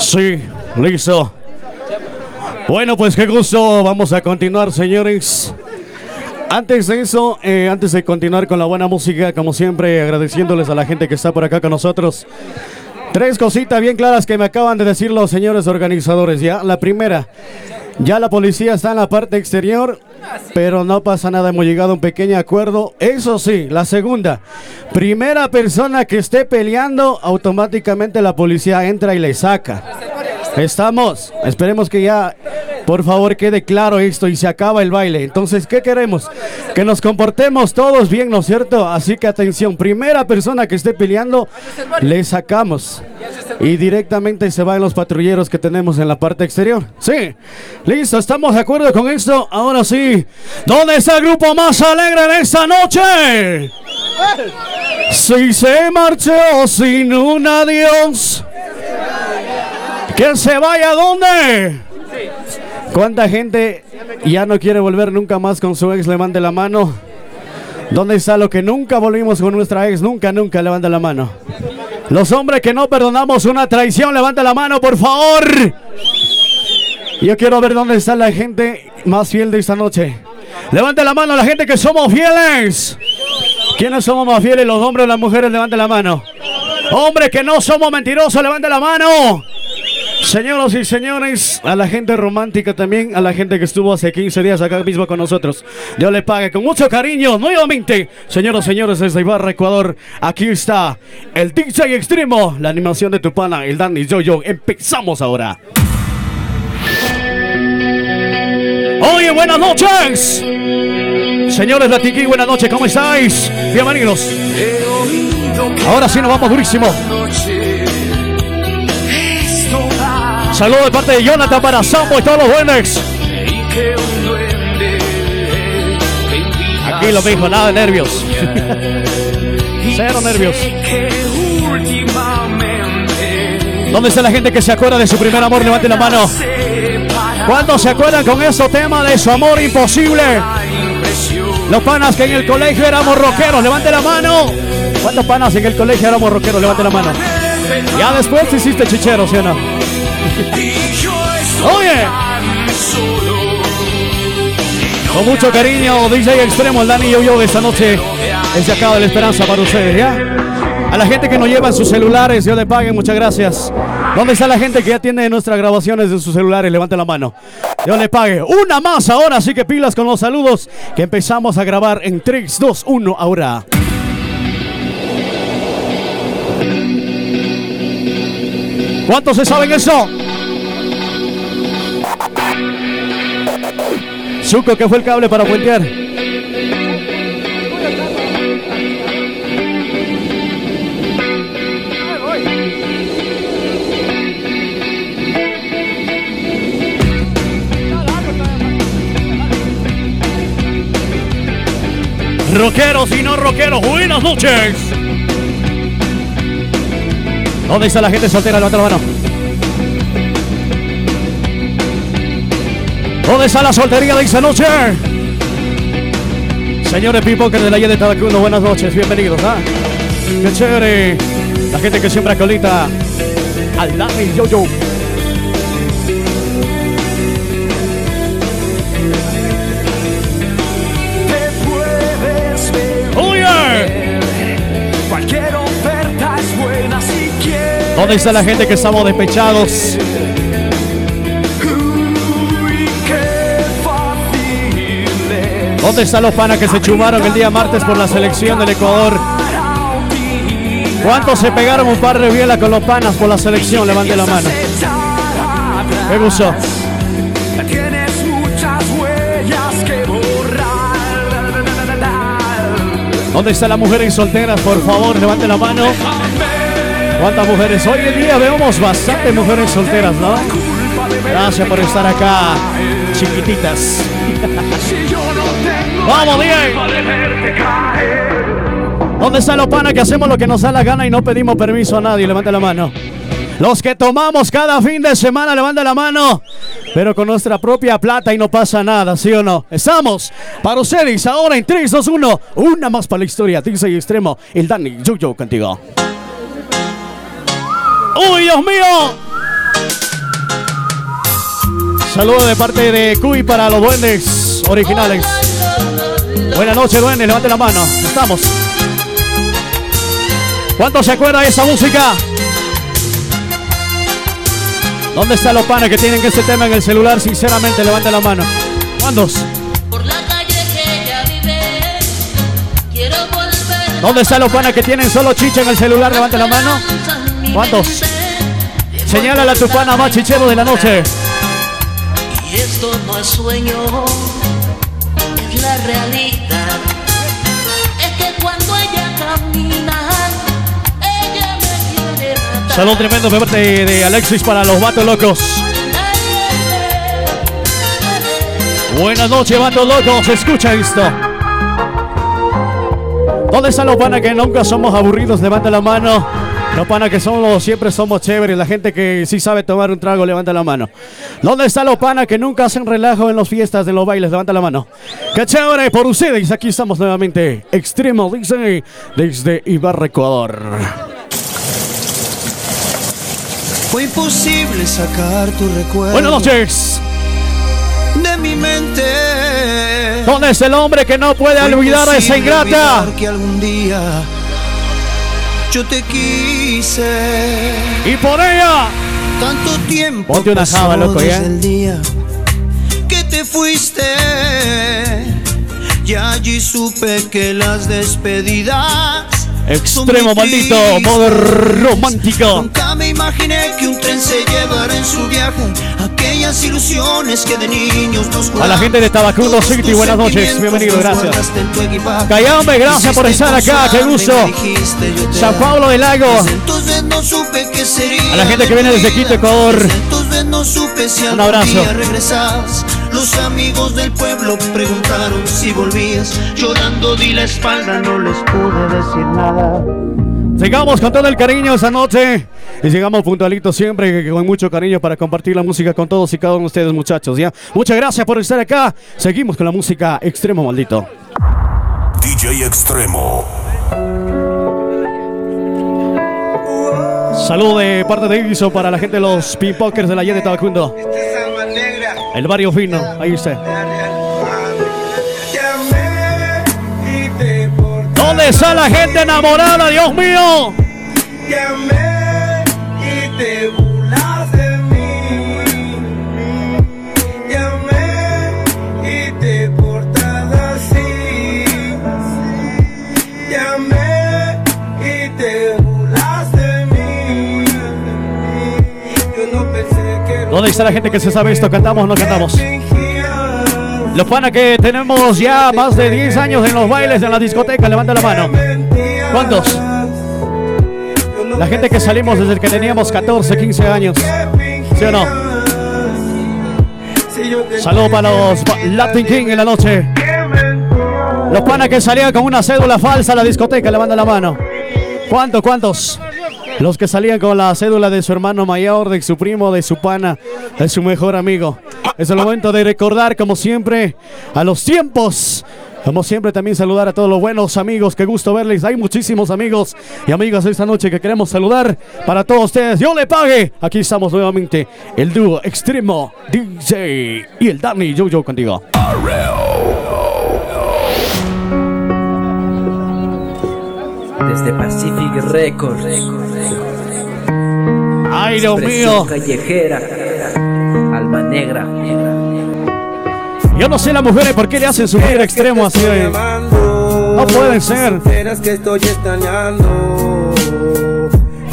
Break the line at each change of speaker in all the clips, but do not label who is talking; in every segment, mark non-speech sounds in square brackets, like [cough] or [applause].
Sí, listo. Bueno, pues qué gusto. Vamos a continuar, señores. Antes de eso, eh, antes de continuar con la buena música, como siempre, agradeciéndoles a la gente que está por acá con nosotros. Tres cositas bien claras que me acaban de decir los señores organizadores. Ya, la primera, ya la policía está en la parte exterior, pero no pasa nada, hemos llegado a un pequeño acuerdo. Eso sí, la segunda, primera persona que esté peleando, automáticamente la policía entra y le saca. Estamos, esperemos que ya, por favor, quede claro esto y se acaba el baile. Entonces, ¿qué queremos? Que nos comportemos todos bien, ¿no es cierto? Así que atención, primera persona que esté peleando, le sacamos. Y directamente se van los patrulleros que tenemos en la parte exterior. Sí, listo, estamos de acuerdo con esto. Ahora sí, ¿dónde está el grupo más alegre de esta noche? Si se marchó sin un adiós. ¿Quién se vaya a dónde? ¿Cuánta gente ya no quiere volver nunca más con su ex? Levante la mano. ¿Dónde está lo que nunca volvimos con nuestra ex? Nunca, nunca, levante la mano. Los hombres que no perdonamos una traición, levante la mano, por favor. Yo quiero ver dónde está la gente más fiel de esta noche. Levante la mano la gente que somos fieles. ¿Quiénes somos más fieles, los hombres o las mujeres? Levante la mano. Hombres que no somos mentirosos, levante la mano. Señoras y señores, a la gente romántica también, a la gente que estuvo hace 15 días acá mismo con nosotros. Dios le pague con mucho cariño. Nuevamente, señoras y señores, desde Ibarra, Ecuador, aquí está el DJ Extremo, la animación de tu pana, el Danny Jojo. Empezamos ahora. Oye, buenas noches. Señores Latiki, buenas noches, ¿cómo estáis? Bienvenidos. Ahora sí nos vamos durísimo. Saludos de parte de Jonathan para Sambo y todos los buenos. Aquí lo mismo, nada de nervios. [laughs] Cero nervios. ¿Dónde está la gente que se acuerda de su primer amor? Levante la mano. ¿Cuántos se acuerdan con ese tema de su amor imposible? Los panas que en el colegio éramos rockeros, levante la mano. ¿Cuántos panas en el colegio éramos rockeros? Levante la mano. Ya después te hiciste chichero, ¿sí o no? Oye. Con mucho cariño, DJ Extremo, el Dani y yo, yo esta noche. Es acá de la esperanza para ustedes, ¿ya? A la gente que nos lleva sus celulares, yo le pague, muchas gracias. ¿Dónde está la gente que ya tiene nuestras grabaciones de sus celulares? Levante la mano. Yo le pague. Una más ahora, así que pilas con los saludos que empezamos a grabar en 3, 2, 1 ahora. ¿Cuántos se saben eso? Zuko, que fue el cable para puentear? Rockeros y no rockeros, buenas noches. ¿Dónde está la gente soltera? Levanta la mano. ¿Dónde está la soltería de esta noche? Señores que de la de Tabacundo, buenas noches, bienvenidos. ¿ah? Qué chévere. La gente que siempre acolita al Dani Yo-Yo. ¿Dónde está la gente que estamos despechados? ¿Dónde están los panas que se chumaron el día martes por la selección del Ecuador? ¿Cuántos se pegaron un par de biela con los panas por la selección? Levante la mano. ¿Qué gustó? ¿Dónde están las mujeres solteras? Por favor, levante la mano. ¿Cuántas mujeres? Hoy en día vemos bastante mujeres solteras, ¿no? Gracias por estar acá, chiquititas. [laughs] ¡Vamos bien! ¿Dónde está los panas que hacemos lo que nos da la gana y no pedimos permiso a nadie? Levante la mano. Los que tomamos cada fin de semana, levante la mano. Pero con nuestra propia plata y no pasa nada, ¿sí o no? Estamos para ustedes ahora en 3, 2, 1. Una más para la historia. y Extremo, el Dani, yo contigo. ¡Uy, Dios mío! Saludos de parte de Cuy para los duendes originales. Buenas noches, duendes, levante la mano. Estamos. ¿Cuántos se acuerdan de esa música? ¿Dónde están los panes que tienen este tema en el celular? Sinceramente, levante la mano. ¿Cuántos? ¿Dónde están los panes que tienen solo chicha en el celular? Levante la mano. ¿Cuántos? Señala a tu pana más chichero de la noche.
Y esto no es sueño, es la realidad. Es que cuando ella camina, ella me quiere matar.
Salud tremendo de parte de Alexis para los vatos locos. Buenas noches, vatos locos. Escucha esto. ¿Dónde están los panas que nunca somos aburridos? Levanta la mano. Los panas que somos, siempre somos chéveres. La gente que sí sabe tomar un trago, levanta la mano. ¿Dónde están los panas que nunca hacen relajo en las fiestas, en los bailes? Levanta la mano. ¡Qué chévere por ustedes! Aquí estamos nuevamente. Extremo, dice, desde Ibarra, Ecuador.
Fue imposible sacar tu recuerdo.
Buenas noches.
De mi mente.
¿Dónde es el hombre que no puede
Fue
olvidar a esa ingrata?
Que algún día yo te quise.
Y por ella.
Tanto tiempo
Ponte una java, loco, ya.
el día que te fuiste. Y allí supe que las despedidas.
Extremo maldito, modo romántico.
Nunca me imaginé que un tren se llevara en su viaje aquellas ilusiones que de niños nos
A la gente de Tabacundo City, buenas noches, bienvenido, gracias. Cayambe, gracias por estar acá, qué gusto. San. Pablo del Lago.
Desde entonces no supe qué sería
A la gente que viene desde. Quito, Ecuador.
Desde entonces no supe si
Un abrazo.
Los amigos del pueblo preguntaron si volvías. Llorando di la espalda, no les pude decir nada.
Sigamos con todo el cariño esa noche. Y llegamos puntualitos siempre, con mucho cariño para compartir la música con todos y cada uno de ustedes, muchachos. ¿ya? Muchas gracias por estar acá. Seguimos con la música extremo maldito.
DJ Extremo.
Salud de parte de Iso para la gente de los Pinpokers de la Yen de Tabacundo. El barrio fino, ahí está. ¿Dónde está la gente enamorada, Dios mío? ¿Dónde está la gente que se sabe esto? ¿Cantamos o no cantamos? Los panas que tenemos ya más de 10 años en los bailes, en la discoteca, levanta la mano. ¿Cuántos? La gente que salimos desde que teníamos 14, 15 años. ¿Sí o no? Saludos para los Latin King en la noche. Los panas que salían con una cédula falsa a la discoteca, levanta la mano. ¿Cuántos, cuántos? Los que salían con la cédula de su hermano mayor, de su primo, de su pana, de su mejor amigo. Es el momento de recordar, como siempre, a los tiempos. Como siempre, también saludar a todos los buenos amigos. Qué gusto verles. Hay muchísimos amigos y amigas esta noche que queremos saludar para todos ustedes. Yo le pague. Aquí estamos nuevamente. El dúo extremo DJ y el Danny Jojo contigo.
Desde Pacific Records.
Ay, Dios mío.
callejera. Alma negra.
Yo no sé las mujeres por qué le hacen sufrir extremo así. eh.
No
pueden ser.
Verás que estoy extrañando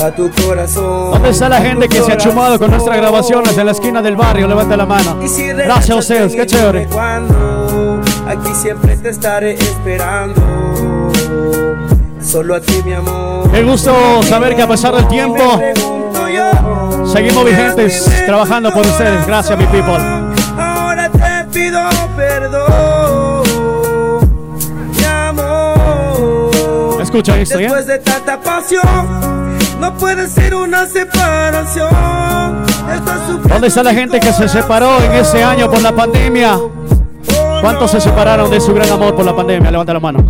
a tu corazón.
¿Dónde está la gente que se ha chumado con nuestras grabaciones en la esquina del barrio? Levanta la mano.
Si
Gracias a ustedes, qué chévere.
Cuando aquí siempre te estaré esperando. Solo a ti, mi amor.
Qué gusto saber que a pesar del tiempo seguimos vigentes
¿dónde
trabajando por ustedes. Gracias, mi people.
Ahora te pido perdón, mi amor.
Escucha esto, ¿ya?
Después de tanta pasión, no puede ser una separación.
¿Dónde está la gente que se separó en ese año por la pandemia? ¿Cuántos se separaron de su gran amor por la pandemia? Levanta la mano.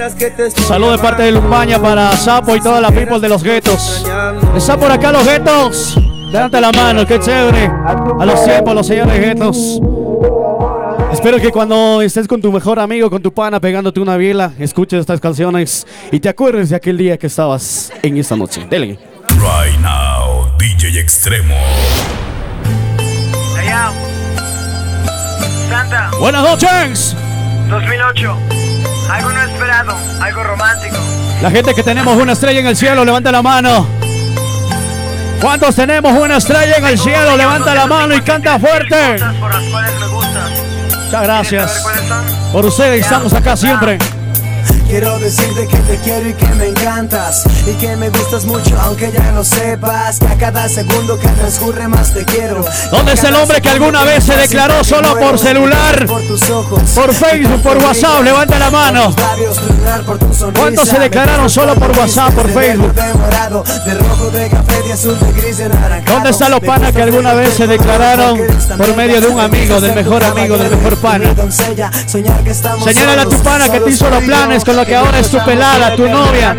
Si supieras que te estoy
Salud de parte de Lumaña para Sapo y toda la people de los guetos. ¿Está por acá los guetos? Levanta la mano, qué chévere. A los tiempos, los señores guetos. Espero que cuando estés con tu mejor amigo, con tu pana, pegándote una biela, escuches estas canciones y te acuerdes de aquel día que estabas en esta noche. Dele.
Right now, DJ Extremo.
Santa,
Buenas noches.
2008. Algo no esperado, algo romántico.
La gente que tenemos una estrella en el cielo, levanta la mano. ¿Cuántos tenemos una estrella en el cielo? Levanta la mano y canta fuerte. Muchas gracias. Por ustedes estamos acá siempre.
Quiero decirte que te quiero y que me encantas Y que me gustas mucho aunque ya lo sepas Que a cada segundo que transcurre más te quiero
¿Dónde está el hombre que alguna vez se declaró solo por celular?
Por tus ojos
Por Facebook, por WhatsApp, levanta la mano. ¿Cuántos se declararon solo por WhatsApp, por Facebook? ¿Dónde están los panas que alguna vez se declararon por medio de un amigo, del mejor amigo, del mejor pana? Señálale a tu pana que te hizo los planes con lo que ahora es tu pelada, tu novia.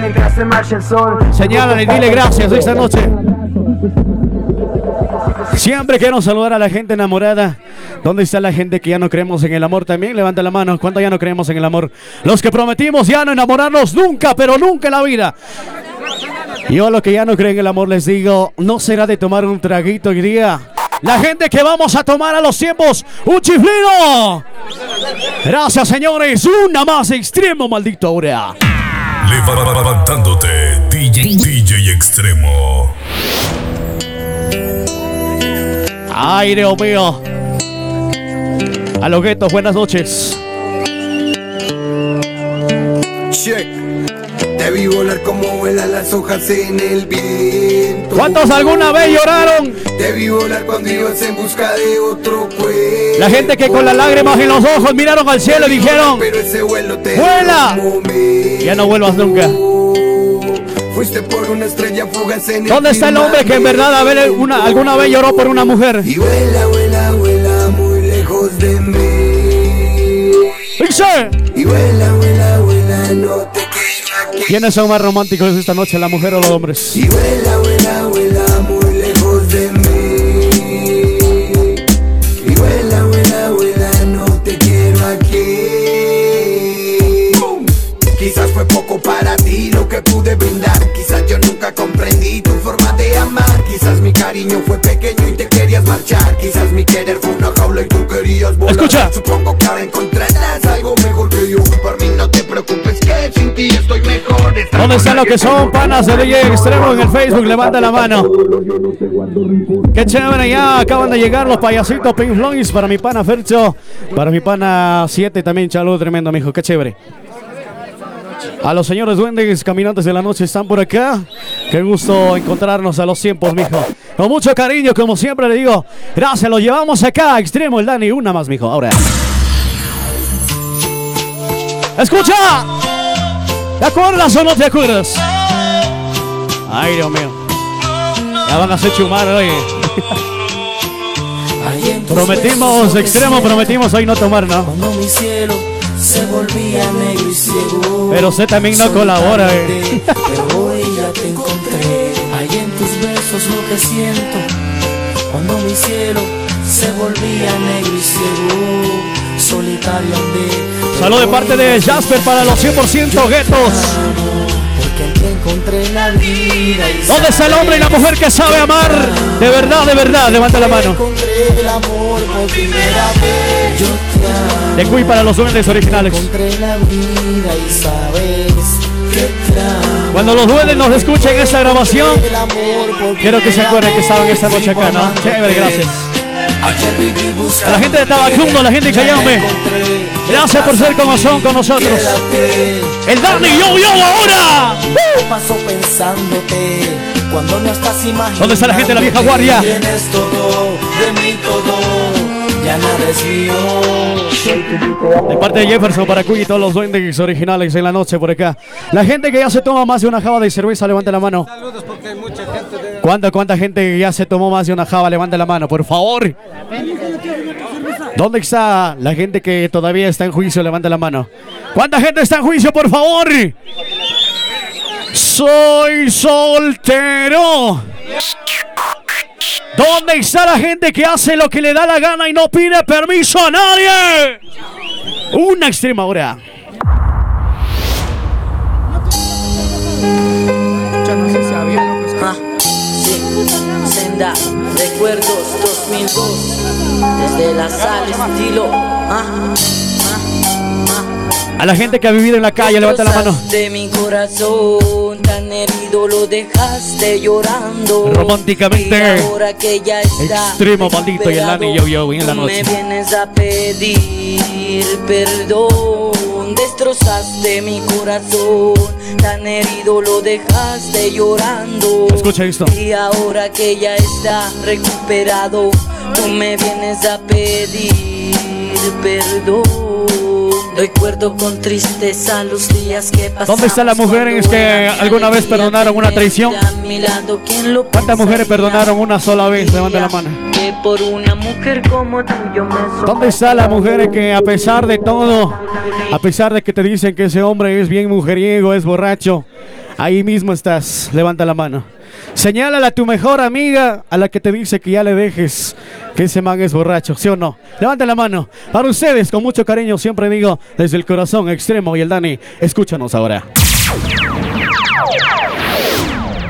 Señálale y dile gracias esta noche. Siempre quiero saludar a la gente enamorada. ¿Dónde está la gente que ya no creemos en el amor también? Levanta la mano. ¿Cuánto ya no creemos en el amor? Los que prometimos ya no enamorarnos nunca, pero nunca en la vida. Yo a los que ya no creen en el amor les digo, no será de tomar un traguito hoy día. La gente que vamos a tomar a los tiempos, un chiflino. Gracias señores, una más extremo, maldito ahora.
Levantándote, DJ, DJ Extremo.
Ay, Dios mío. A los guetos, buenas noches.
Check. Te vi volar como vuelan las hojas en el viento.
¿Cuántos alguna vez lloraron?
Te vi volar cuando ibas en busca de otro cuerpo.
La gente que con las lágrimas en los ojos miraron al cielo y dijeron,
Pero ese vuelo te
¡Vuela! ya no vuelvas nunca.
Fuiste por una estrella fugaz en el
¿Dónde está el hombre que en verdad a ver, una- alguna vez lloró por una mujer?
Y vuela, vuela, vuela muy lejos de mí.
Dice,
Y vuela, vuela, vuela, no te.
¿Quiénes son más románticos esta noche, la mujer o los hombres?
Y vuela, vuela, vuela muy lejos de mí. Y vuela, vuela, vuela, no te quiero aquí. Quizás fue poco para ti lo que pude brindar. Quizás yo nunca comprendí tu forma de amar. Quizás mi cariño fue pequeño y te querías marchar. Quizás mi querer fue una jaula y tú querías volar.
Escucha.
Supongo que ahora encontrarás algo mejor que yo. Por mí no sin ti estoy mejor.
¿Dónde están los que son panas de DJ Extremo en el Facebook? Levanta la mano. Qué chévere, ya acaban de llegar los payasitos Pink Floyd para mi pana Fercho, para mi pana 7 también, chalo tremendo, mijo, qué chévere. A los señores duendes caminantes de la noche están por acá. Qué gusto encontrarnos a los tiempos, mijo. Con mucho cariño, como siempre le digo. Gracias, lo llevamos acá, extremo el Dani. Una más, mijo. Ahora. ¡Escucha! ¿Te acuerdas o no te acuerdas? Ay, Dios mío. Ya van a hacer chumar, oye. Prometimos, extremo, prometimos hoy no tomar, ¿no?
Cuando mi cielo se volvía negro y ciego.
Pero usted también no colabora, eh.
Pero hoy ya te encontré. Hay en tus besos lo que siento. Cuando mi cielo se volvía negro y ciego. Solitario andé.
Salud de parte de Jasper para los 100% guetos. ¿Dónde está el hombre y la mujer que sabe amar? De verdad, de verdad, levanta la mano. De Cui para los duendes originales. Cuando los duendes nos escuchen esta grabación, quiero que se acuerden que estaban esta noche acá, ¿no? Chévere, gracias. A la gente de Tabacundo, la gente de Cayambe, gracias por ser como son con nosotros. El Dani, yo, yo, ahora.
Paso pensándote cuando no estás imaginando.
¿Dónde está la gente de la vieja guardia?
Tienes todo, de mí todo,
De parte de Jefferson para Cuy y todos los duendes originales en la noche por acá. La gente que ya se toma más de una java de cerveza, levante la mano. ¿Cuánta, cuánta gente ya se tomó más de una java? Levante la mano, por favor. ¿Dónde está la gente que todavía está en juicio? Levante la mano. ¿Cuánta gente está en juicio, por favor? Soy soltero. ¿Dónde está la gente que hace lo que le da la gana y no pide permiso a nadie? Una extrema hora.
Ah, sí, senda, recuerdos 2002, desde la sala estilo. Ah.
A la gente que ha vivido en la calle, levanta la mano.
De mi corazón tan herido lo dejaste llorando.
Románticamente.
Y ahora que ya está
Extremo, maldito, y el Dani, yo, yo, en la noche.
Me vienes a pedir perdón. Destrozaste mi corazón. Tan herido lo dejaste llorando.
Escucha esto.
Y ahora que ya está recuperado, tú me vienes a pedir perdón. Recuerdo con tristeza los días que.
¿Dónde están las mujeres que alguna vez perdonaron una traición?
A mi lado, ¿quién lo
¿Cuántas mujeres perdonaron una sola vez? Levanta la mano.
Por una mujer como tú yo me
¿Dónde están las mujeres que a pesar de todo, a pesar de que te dicen que ese hombre es bien mujeriego, es borracho, ahí mismo estás? Levanta la mano. Señálala a tu mejor amiga, a la que te dice que ya le dejes, que ese man es borracho, ¿sí o no? Levanta la mano. Para ustedes, con mucho cariño, siempre digo, desde el corazón extremo y el Dani, escúchanos ahora.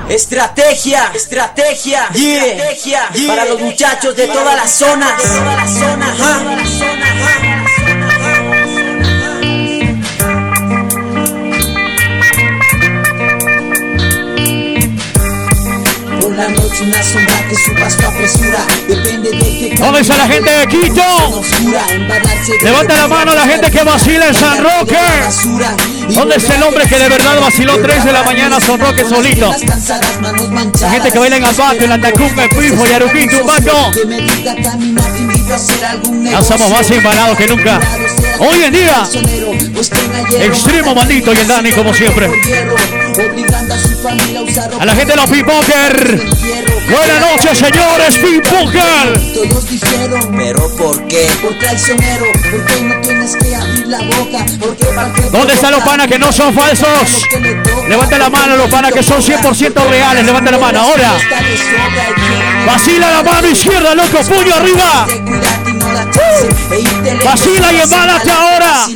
Estrategia, estrategia, estrategia para los muchachos de todas las zonas. De todas las zonas. Ajá.
Por noche una sombra que su paso apresura Depende de qué
¿Dónde está la gente de Quito? Levanta la mano la gente que vacila en San Roque. ¿Dónde está el hombre que de verdad vaciló 3 de la mañana San Roque solito? La gente que baila en Abaco, en la Tacunga, en Pifo, Yaruquín, Tumbaco. Ya más embalados que nunca. Hoy en día, extremo maldito y el Dani como siempre. A la gente de los Pipoker. Buenas noches, señores Pipoker.
Todos dijeron,
Pero ¿por qué?
por traicionero, porque no tienes que abrir la boca, porque
¿Dónde están los panas que no son falsos? Levanta la mano los panas que son 100% reales. Levanta la mano ahora. Vacila la mano izquierda, loco. Puño arriba. Vacila y embálate ahora.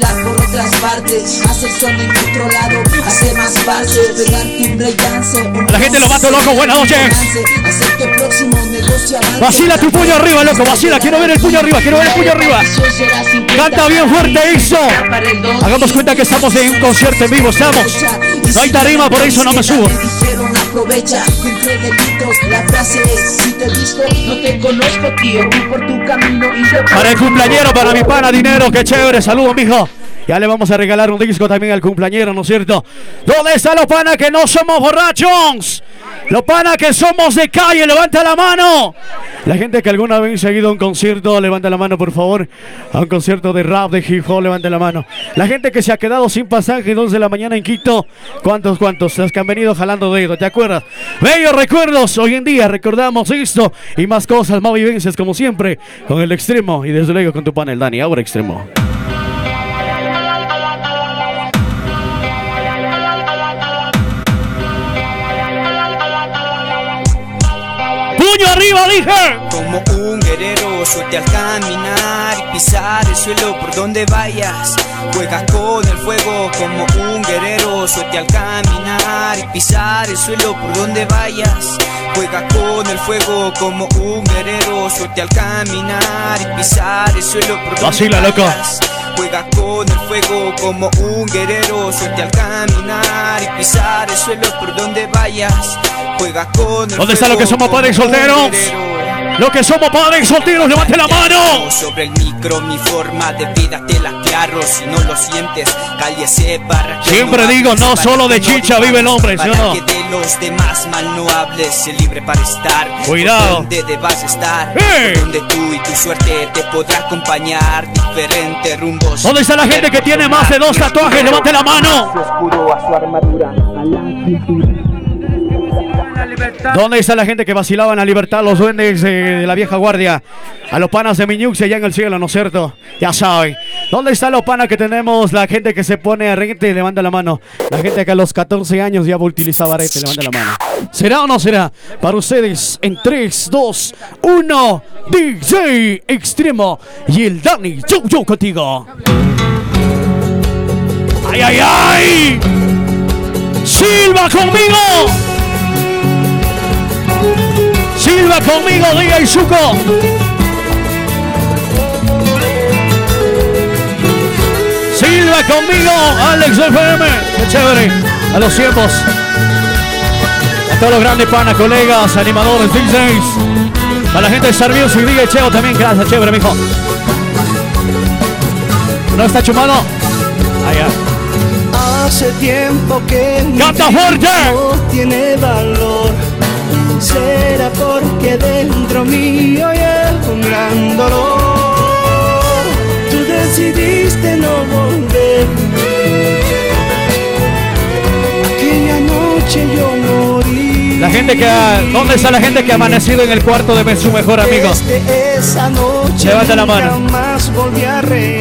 Otras partes, hacer son incontrolado, hacer más falso, pegarte un breakdance,
A la gente lo mato, loco. Buenas noches.
hacer que próximo negocio.
Vacila tu puño arriba, loco. Vacila. Quiero ver el puño arriba. Quiero ver el puño arriba. Canta bien fuerte eso. Hagamos cuenta que estamos en un concierto en vivo. Estamos. No hay tarima, por eso no me subo.
Aprovecha, entre delitos, la frase es, si te he visto, no te conozco, tío, por tu camino y yo
Para el cumpleañero, para mi pana, dinero. Qué chévere. Saludos, mijo. Ya le vamos a regalar un disco también al cumpleañero, ¿no es cierto? ¿Dónde están los panas que no somos borrachos? Los panas que somos de calle, levanta la mano. La gente que alguna vez ha ido a un concierto, levanta la mano, por favor. A un concierto de rap, de hip hop, levanta la mano. La gente que se ha quedado sin pasaje, 2 de la mañana en Quito. ¿Cuántos, cuántos? Los que han venido jalando dedo, ¿te acuerdas? Bellos recuerdos. Hoy en día recordamos esto y más cosas, más vivencias, como siempre, con el extremo y desde luego con tu pana, el Dani. Ahora extremo.
Como un guerrero suerte al caminar y pisar el suelo por donde vayas. Juegas con el fuego como un guerrero suerte al caminar y pisar el suelo por donde vayas. Juegas con el fuego como un guerrero suerte al caminar y pisar el suelo por donde
Vacila, loco.
vayas. Juega con el fuego como un guerrero, suerte al caminar y pisar el suelo por donde vayas. Juega con el
¿Dónde está lo que somos padres solteros?
Guerrero.
Lo que somos padres solteros, levante la mano.
Sobre el micro, mi forma de vida te la aclaro. Si no lo sientes, cállese para que
Siempre
no
digo, no solo de chicha vive el hombre, ¿sí o no?
que de los demás mal no hables, sé libre para estar.
Cuidado.
Donde debas estar,
¡Eh!
donde tú y tu suerte te podrá acompañar. Diferentes rumbos.
¿Dónde está la gente que tiene más de dos tatuajes? Levante la mano.
oscuro a su armadura.
¿Dónde está la gente que vacilaba en la libertad? Los duendes de la vieja guardia. A los panas de Miñux allá en el cielo, ¿no es cierto? Ya saben. ¿Dónde está los pana que tenemos? La gente que se pone arete, levanta la mano. La gente que a los 14 años ya utilizaba arete, levanta la mano. ¿Será o no será? Para ustedes, en 3, 2, 1, DJ Extremo y el Dani, yo, yo contigo. ¡Ay, ay, ay! ¡Silva conmigo! ¡Silva conmigo, DJ Zuko! Silva conmigo, Alex FM. Qué chévere. A los tiempos. A todos los grandes panas, colegas, animadores, DJs. A la gente de Star Music, DJ Cheo también. Gracias, chévere, mijo. ¿No está chumado? Allá.
Hace tiempo que
¡Canta fuerte!
no tiene valor. Será porque dentro mío hay un gran dolor. Tú decidiste no volver. Aquella noche yo morí.
La gente que ha, ¿Dónde está la gente que ha amanecido en el cuarto de su mejor amigo?
Desde esa noche
Levanta la mano.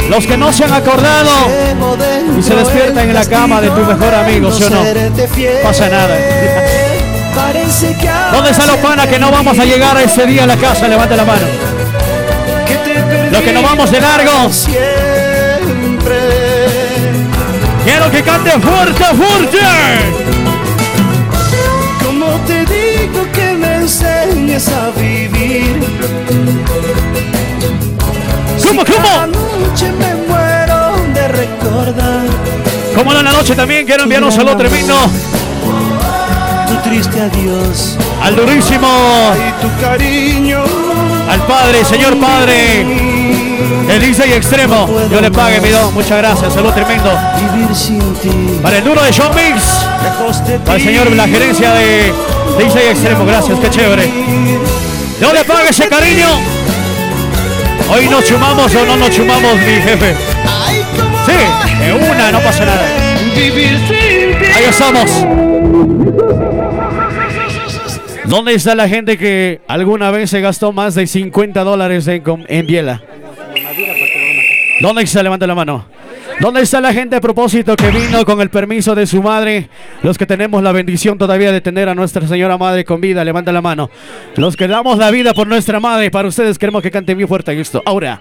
Los que no se han acordado y se despiertan en la cama de tu mejor amigo, ¿sí o no? Pasa nada. ¿Dónde están los panas que no vamos a llegar ese día a la casa? Levanta la mano. Los que no vamos de largo.
siempre.
Quiero que cante fuerte, fuerte.
Como te digo que me enseñes a vivir.
¿Cómo, cómo?
noche me muero de recordar
Como en la noche también quiero enviar un saludo tremendo
triste adiós
al durísimo,
y tu cariño.
al padre, señor padre, el DJ Extremo. Yo le pague, mi don. Muchas gracias, saludo tremendo.
Vivir sin ti,
Para el duro de Sean Mix,
de
para el señor, la gerencia de DJ Extremo. Gracias, qué chévere. Yo le pague ese cariño. Hoy nos chumamos o no nos chumamos, mi jefe. Sí, de una, no pasa nada.
Vivir sin ti.
Ahí estamos. ¿Dónde está la gente que alguna vez se gastó más de 50 dólares en, en biela? ¿Dónde está? Levanta la mano. ¿Dónde está la gente a propósito que vino con el permiso de su madre? Los que tenemos la bendición todavía de tener a nuestra señora madre con vida, levanta la mano. Los que damos la vida por nuestra madre, para ustedes queremos que canten bien fuerte esto. Ahora.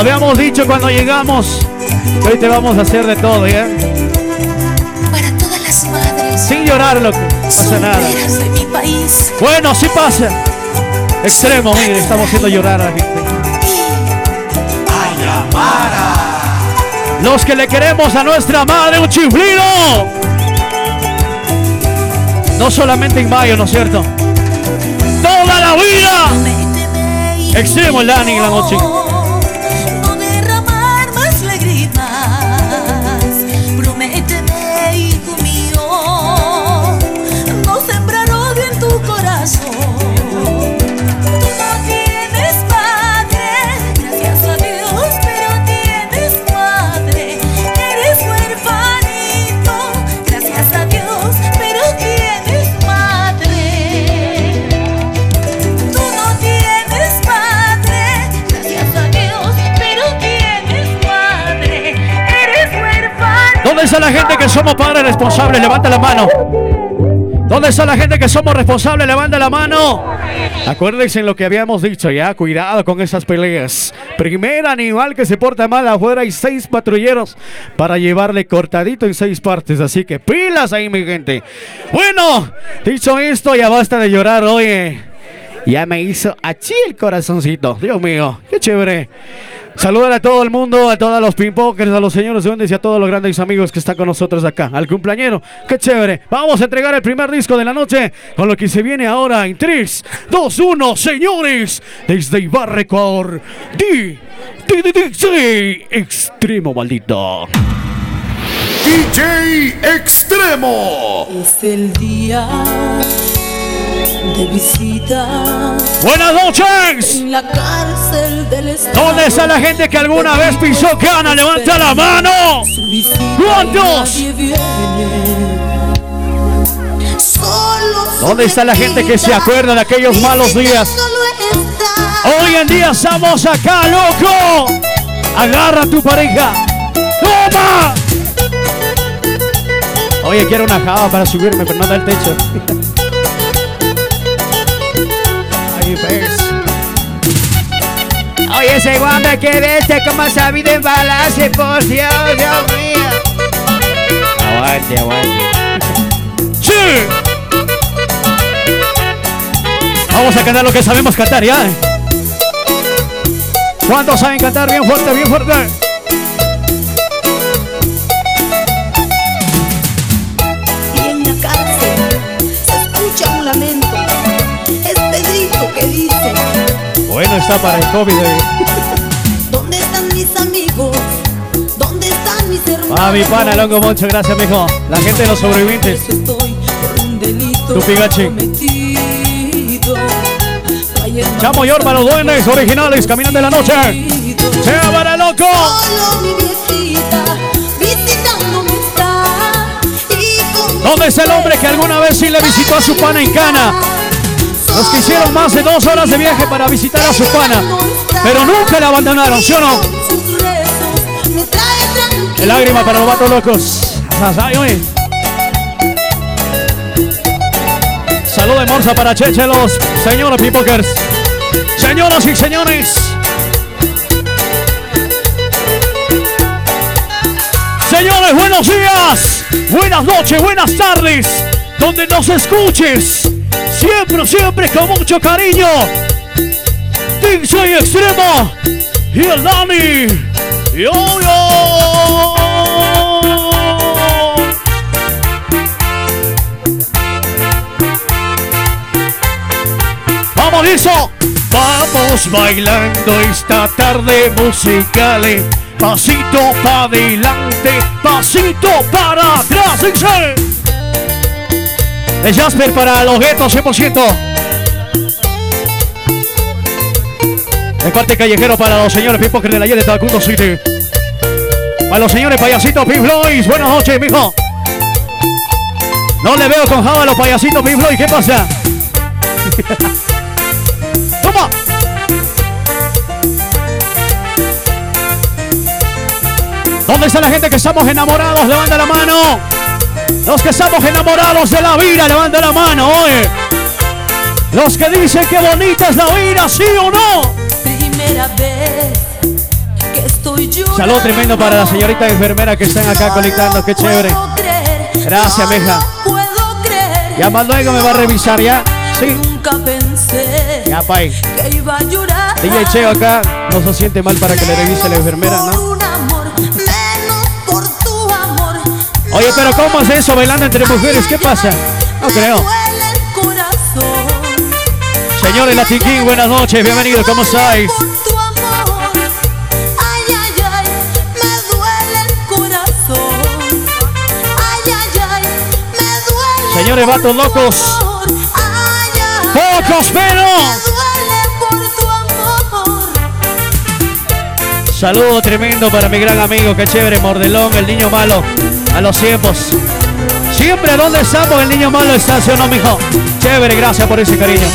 Habíamos dicho cuando llegamos que hoy te vamos a hacer de todo, ¿ya?
Para todas las madres
Sin llorar, loco. No pasa nada.
solteras de mi país.
Bueno, sí pasa. Extremo, mire, estamos haciendo llorar a la gente. Los que le queremos a nuestra madre un chiflido. No solamente en mayo, ¿no es cierto? Toda la vida. Extremo el Dani en la noche. Somos padres responsables? Levanta la mano. ¿Dónde está la gente que somos responsables? Levanta la mano. Acuérdense en lo que habíamos dicho ya. Cuidado con esas peleas. Primer animal que se porta mal afuera hay seis patrulleros para llevarle cortadito en seis partes. Así que pilas ahí, mi gente. Bueno, dicho esto, ya basta de llorar, oye. Ya me hizo achí el corazoncito. Dios mío, qué chévere. Saludar a todo el mundo, a todos los pingpokers, a los señores duendes y a todos los grandes amigos que están con nosotros acá. Al cumpleañero, qué chévere. Vamos a entregar el primer disco de la noche con lo que se viene ahora en 3, 2, 1, señores. Desde Ibar Ecuador, di, di, di, di, sí, extremo maldito.
DJ Extremo.
Es el día de visita
Buenas noches.
en la cárcel del estado.
¿Dónde está la gente que alguna vez pisó cana? Levanta la mano. ¿Cuántos? ¿Dónde está la gente que se acuerda de aquellos malos días? Hoy en día estamos acá, loco. Agarra a tu pareja. ¡Toma! Oye, quiero una java para subirme, pero no da el techo.
Oye, ese guambe que veste, como ha sabido embalarse, por Dios, Dios mío.
Aguante, aguante. ¡Sí! Vamos a cantar lo que sabemos cantar, ¿ya? ¿Cuántos saben cantar bien fuerte, bien fuerte? Bueno, está para el COVID. eh.
¿dónde están mis amigos? ¿Dónde están mis hermanos?
Ah, mi pana, Longo Moncho, gracias, mijo. La gente de los sobrevivientes. Tu pigachi. Chamo Yorba, los duendes originales, caminan de la noche. ¡Se para loco!
Solo mi viejita visitándome está. Y con
¿Dónde es el hombre que alguna vez sí le visitó a su pana en Cana? Los que hicieron más de dos horas de viaje para visitar a su pana, pero nunca le abandonaron, ¿sí o no? El lágrima para los vatos locos. Salud de morsa para Cheche, los señores Pipokers. Señoras y señores. Señores, buenos días. Buenas noches, buenas tardes. Donde nos escuches. Siempre, siempre con mucho cariño. Team Soy Extremo. Y el Dani. Yo, yo. Vamos, eso. Vamos bailando esta tarde musical. Pasito para adelante, pasito para atrás. Dice. De Jasper para los guetos 100%. De parte callejero para los señores Pipo de la de Tacundo City. Para los señores payasitos Pink. Buenas noches, mijo. No le veo con java a los payasitos Pink. ¿Qué pasa? [laughs] Toma. ¿Dónde está la gente que estamos enamorados? Levanta la mano. Los que estamos enamorados de la vida, levanta la mano, oye. Los que dicen que bonita es la vida, ¿sí o no?
Primera vez que estoy llorando.
Saludo tremendo para la señorita enfermera que están acá conectando, qué chévere. Gracias, meja. Ya más luego me va a revisar, ¿ya? Sí.
Nunca pensé
Ya, pay.
que iba a llorar.
DJ Cheo acá no se siente mal para que le revise la enfermera, ¿no? Oye, pero ¿cómo es eso bailando entre mujeres? ¿Qué pasa? No creo. Señores Latin King, buenas noches, bienvenidos, ¿cómo estáis? Señores vatos locos, pocos pero. Saludo tremendo para mi gran amigo, qué chévere, Mordelón, el niño malo, a los tiempos. Siempre donde estamos, el niño malo está, ¿sí o no, mijo? Chévere, gracias por ese cariño.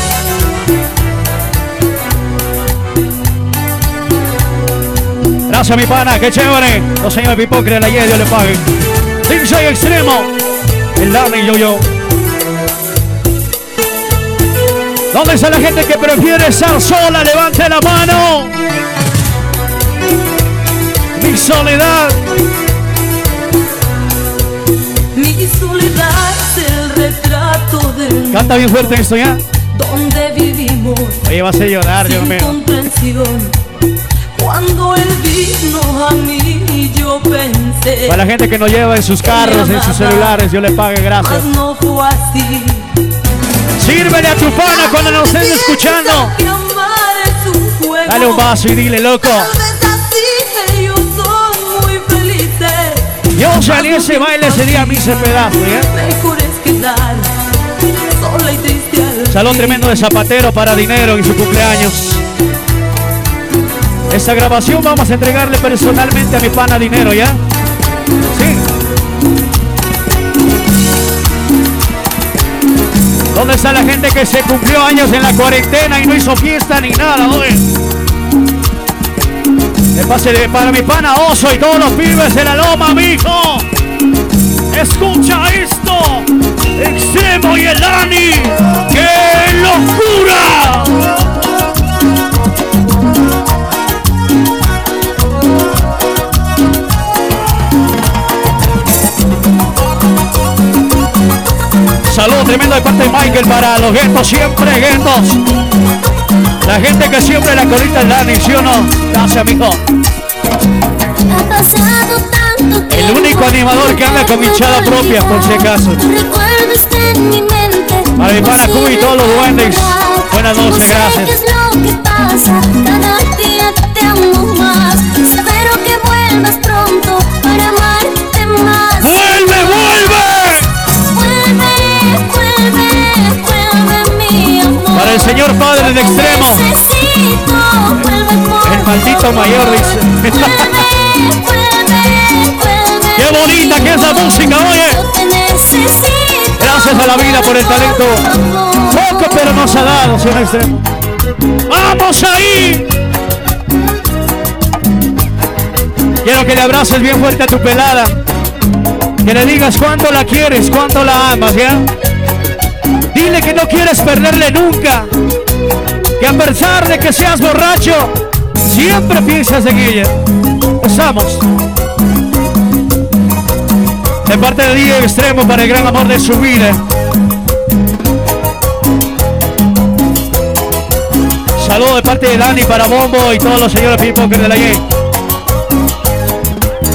Gracias, mi pana, qué chévere. Los señores Pipocre, la Dios le pague. DJ Extremo, el y yo-yo. ¿Dónde está la gente que prefiere estar sola? Levante la mano. Mi soledad.
Mi soledad es el retrato del
Canta bien fuerte esto ya.
donde vivimos
Oye, vas a llorar, Dios
sin
mío.
comprensión. Cuando él vino a mí yo pensé
Para la gente que no lleva en sus carros, en sus celulares, yo le pague gracias.
no fue así.
Sírvele a tu pana cuando nos estén escuchando. Dale un vaso y dile, loco. Yo salí ese baile ese día, me hice pedazo,
al
Salón tremendo de zapatero para dinero en su cumpleaños. Esta grabación vamos a entregarle personalmente a mi pana dinero, ¿ya? Sí. ¿Dónde está la gente que se cumplió años en la cuarentena y no hizo fiesta ni nada, oye? De pase de- para mi pana Oso y todos los pibes de la loma, mijo. Escucha esto. Extremo y el Dani. ¡Qué locura! Saludos tremendo de parte de Michael para los guetos, siempre guetos. La gente que siempre la colita el Dani, ¿sí o no? Gracias, mijo.
Ha pasado tanto
El único animador que anda con hinchada propia, por si acaso.
Mente.
Para mi pana Cubi y todos los duendes. Buenas noches, gracias.
es.
¡Vuelve, vuelve!
Vuelve, vuelve, vuelve mi amor.
Para el señor padre del extremo. Mayor dice. [laughs] ¡Qué bonita que es la música, oye! Gracias a la vida por el talento. Poco pero nos ha dado, señor extremo. ¡Vamos ahí! Quiero que le abraces bien fuerte a tu pelada. Que le digas cuánto la quieres, cuánto la amas, ¿ya? Dile que no quieres perderle nunca. Que a pesar de que seas borracho, siempre piensas en ella. Empezamos. De parte de Día Extremo para el gran amor de su vida. Saludos de parte de Dani para Bombo y todos los señores people de la gay.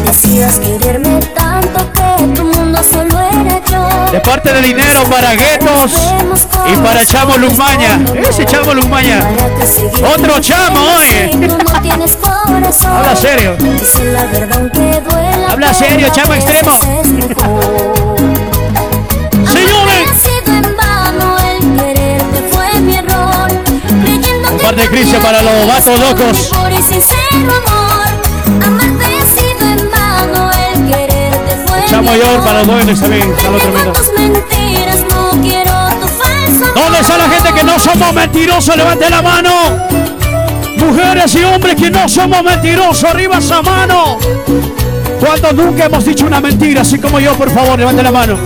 Decías
De parte de Dinero para Guetos y para Chamo Luzmaña. Ese Chamo Luzmaña. Otro chamo, oye. Habla serio. Habla serio, chamo extremo. Señores.
Error. Creyendo
De Cristian para los vatos locos. Chamo
error.
para los duendes también. Tremendo. ¿Dónde está la gente que no somos mentirosos? Levante la mano. Mujeres y hombres que no somos mentirosos, arriba esa mano. ¿Cuántos nunca hemos dicho una mentira? Así como yo, por favor, levante la mano.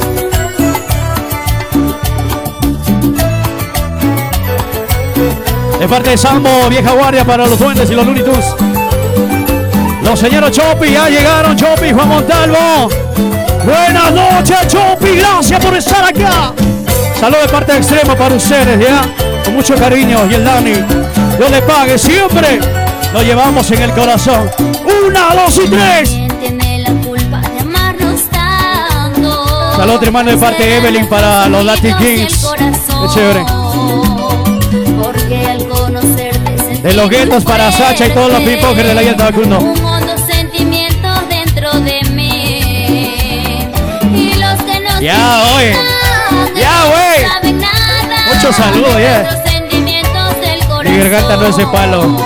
De parte de Sambo, vieja guardia para los duendes y los Tunes. Los señores Chopi, ya llegaron Chopi, Juan Montalvo. Buenas noches, Chopi, gracias por estar acá. Saludos de parte de extremo para ustedes, ¿ya? Con mucho cariño y el Dani. Dios le pague siempre. Lo llevamos en el corazón. Una, dos y tres. Saludos hermano de parte de Evelyn para los Latin Kings. Qué chévere. De los guetos para Sacha y todos los people de la Yelta Vacuno. Ya, oye. Ya, güey.
saben nada.
Mucho saludo, ya. Mi garganta no es de palo. [laughs]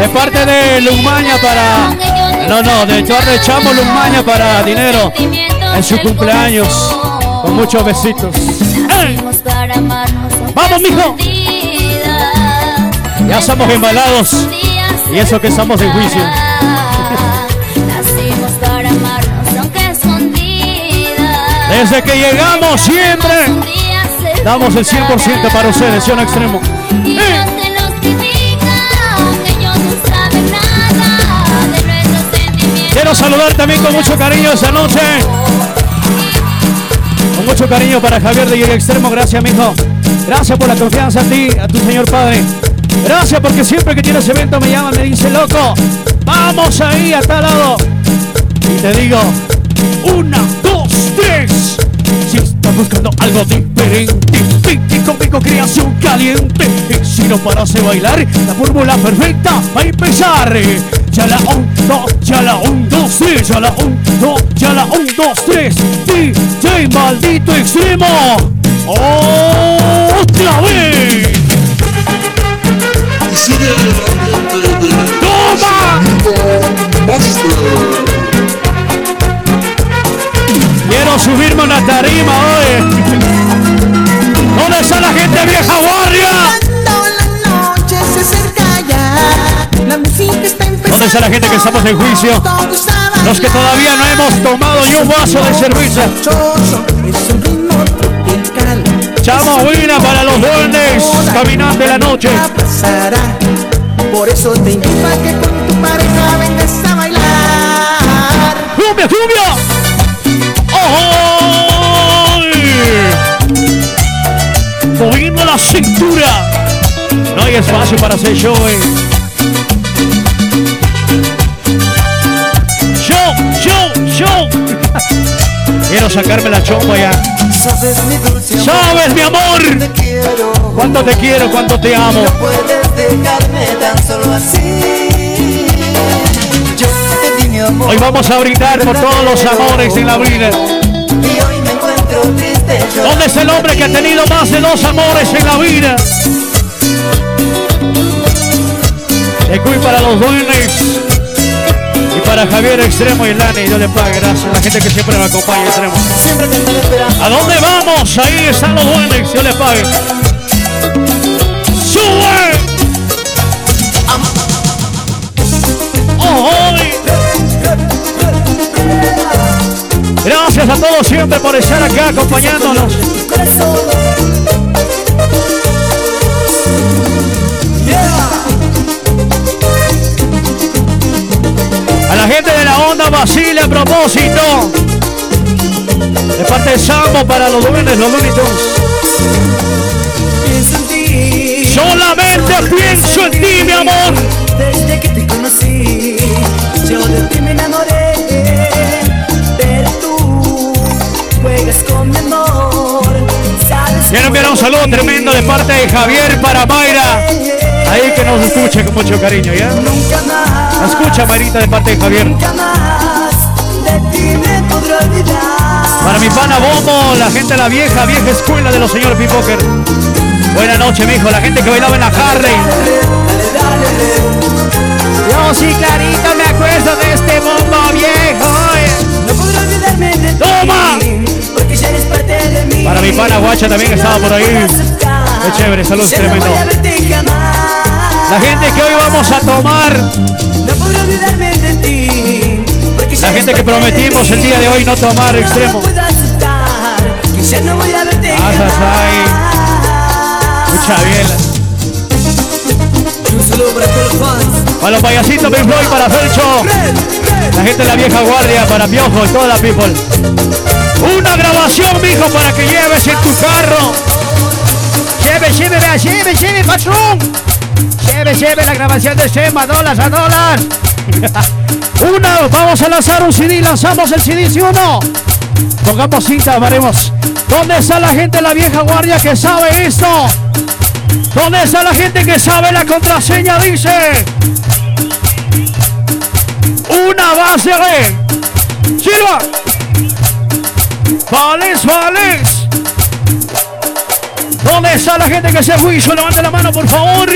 De parte de Lumaña para. No, no, de Torre Chamo Lumaña para dinero. En su cumpleaños. Con muchos besitos. [laughs] Vamos, mijo. Ya estamos embalados. Y eso que estamos en juicio. Desde que llegamos siempre damos el 100% para ustedes, ¿sí o no, extremo?
Sentimientos.
Quiero saludar también con mucho cariño esta noche. Con mucho cariño para Javier de Llega Extremo. Gracias, mijo. Gracias por la confianza a ti, a tu señor padre. Gracias porque siempre que tienes evento me llama, me dice, loco, vamos ahí a tal lado. Y te digo, una, buscando algo diferente, vente conmigo creación caliente. Y si no paras de bailar, la fórmula perfecta va a empezar. Ya la un, dos, ya la un, dos, tres, ya la un, dos, ya la un, dos, tres. DJ maldito extremo. Otra vez. ¡Toma! Quiero subirme a la tarima hoy. ¿Dónde está la gente vieja guardia? ¿Dónde está la gente que estamos en juicio? Los que todavía no hemos tomado ni un vaso de cerveza. Chama buena para los duendes caminando de la noche.
Por eso te invito a que con tu pareja vengas a bailar.
¡Cumbia, cumbia! Moviendo la cintura. No hay espacio para hacer show, eh. Show, show, show. Quiero sacarme la chompa ya.
Sabes mi dulce
Sabes, mi amor.
te quiero.
Cuánto te quiero, cuánto te amo.
No puedes dejarme tan solo así.
Hoy vamos a brindar por todos los amores en la vida. ¿Dónde es el hombre que ha tenido más de dos amores en la vida? De Cuy para los duendes y para Javier Extremo y Lani, yo le pague gracias a la gente que siempre me acompaña Extremo. ¿A dónde vamos? Ahí están los duendes, yo le pague. Gracias a todos siempre por estar acá acompañándonos. A la gente de la onda Basile a propósito. De parte de Sambo para los duendes, los
ti.
Solamente pienso en ti, mi amor.
Desde que te conocí, yo
Quiero enviar un saludo tremendo de parte de Javier para Mayra. Ahí que nos escuche con mucho cariño, ¿ya? Escucha, Marita, de parte de Javier.
nunca más de ti me podré olvidar.
Para mi pana Bomo, la gente de la vieja, vieja escuela de los señores Pipoker. Buenas noches, mijo. La gente que bailaba en la Harley.
Yo sí clarito me acuerdo de este bombo viejo.
No podré olvidarme de ti.
¡Toma! Para mi pana Guacha también que estaba por ahí.
Qué
chévere, saludos tremendo. La gente que hoy vamos a tomar. La gente que prometimos el día de hoy no tomar extremo. Ah.
Un saludo para los
payasitos, Big Boy, para Felcho. La gente de la vieja guardia, para Piojo y toda la people. Una grabación, mijo, para que lleves en tu carro.
Lleve, lleve, vea, lleve, lleve, patrón. Lleve, lleve la grabación de Shema, dólares a dólar. [laughs]
Una, vamos a lanzar un CD, lanzamos el CD, ¿sí o no? Pongamos cinta, veremos. ¿Dónde está la gente de la vieja guardia que sabe esto? ¿Dónde está la gente que sabe la contraseña? Dice. Una base de. Silva. Vales, vales. ¿Dónde está la gente que se juicio? Levante la mano, por favor.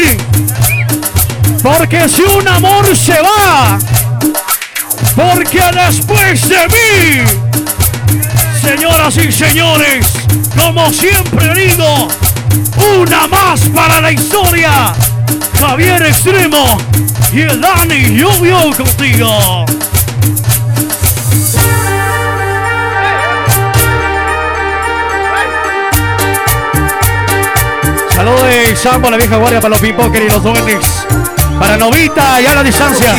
Porque si un amor se va, porque después de mí, señoras y señores, como siempre digo, una más para la historia. Javier Extremo y el Dani Lluvio contigo. Saludos de Sambo, la vieja guardia para los pipoker y los duendes. Para Novita, ya a la distancia.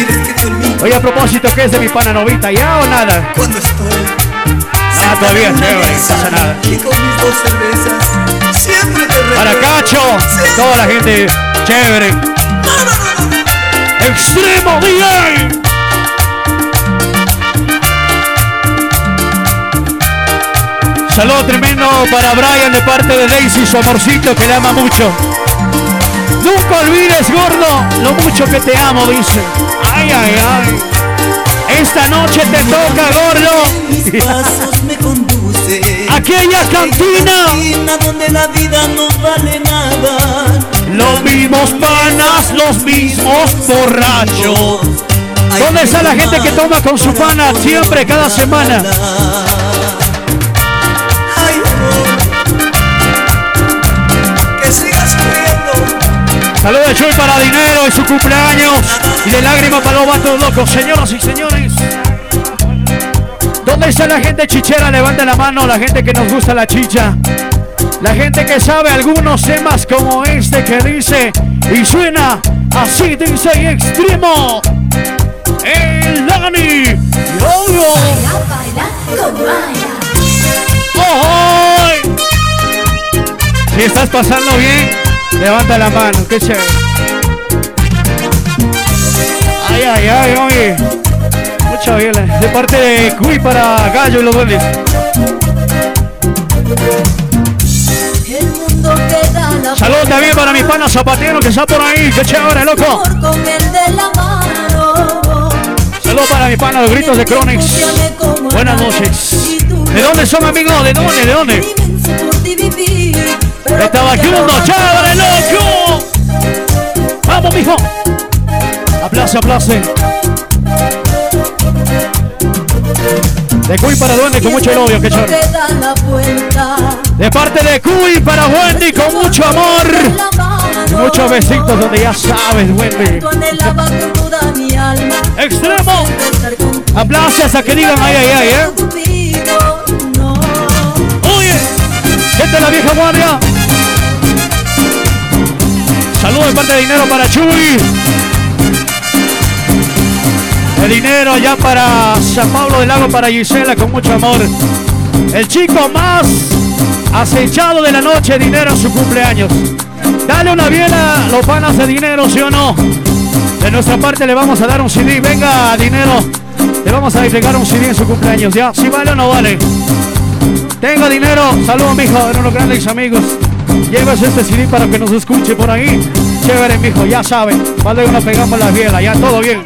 Oye, a propósito, ¿qué es de mi pana Novita? ¿Ya o nada?
Cuando estoy
Nada todavía, chévere, no pasa nada. Para. Cacho, toda la gente, chévere. Extremo DJ. Saludo tremendo para Brian de parte de Daisy, su amorcito que le ama mucho. Nunca olvides, gordo, lo mucho que te amo, dice. Ay, ay, ay. Esta noche te toca, gordo. [laughs] Aquella. Cantina
donde la vida no vale nada.
Los mismos panas, los mismos borrachos. ¿Dónde está la gente que toma con su pana siempre, cada semana? Dinero en su cumpleaños y de lágrimas para los vatos locos, señoras y señores. ¿Dónde está la gente chichera? Levanta la mano, la gente que nos gusta la chicha. La gente que sabe algunos temas como este que dice y suena así, dice y extremo. El Dani. ¡Oh! Si estás pasando bien, levanta la mano, qué chévere. Ay, ay, ay, oye. Mucha bien. De parte de Cuy para Gallo y los duendes. Saludos también para mi pana Zapatero que está por ahí. Qué chévere, loco. Saludos para mi pana los gritos de Cronix. Buenas noches. ¿De dónde son amigos? ¿De dónde? ¿De dónde? De Tabacundo, chévere, loco. Vamos, mijo. Aplace, aplace. De Cuy para Duende con mucho odio, que chévere. De parte de Cuy para Wendy con mucho amor. Y muchos besitos donde ya sabes, Wendy. Extremo. Aplausos a que digan ay, ay, ay, eh. Oye, gente de la vieja guardia. Saludos de parte de dinero para Chuy. El dinero allá para San Pablo del Lago, para Gisela, con mucho amor. El chico más acechado de la noche, dinero en su cumpleaños. Dale una biela, los panas de dinero, ¿sí o no? De nuestra parte le vamos a dar un CD. Venga, dinero. Le vamos a entregar un CD en su cumpleaños, ¿ya? ¿Si vale o no vale? Tengo dinero. Saludos, mijo, de unos grandes amigos. Llevas este CD para que nos escuche por ahí. Chévere, mijo, ya saben. Vale, nos pegamos la biela, ya todo bien.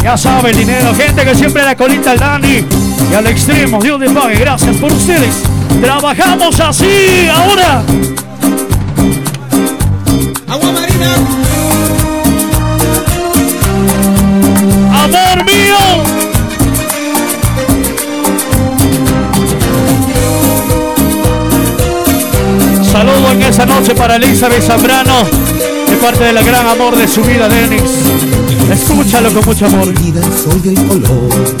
Ya sabe el dinero, gente que siempre la colita al Dani y al extremo. Dios le pague, gracias por ustedes. Trabajamos así ahora.
Agua Marina.
Amor mío. Saludo en esa noche para Elizabeth Zambrano, de parte del gran amor de su vida, Denis. Escúchalo con mucho amor.
Vida el sol y el color.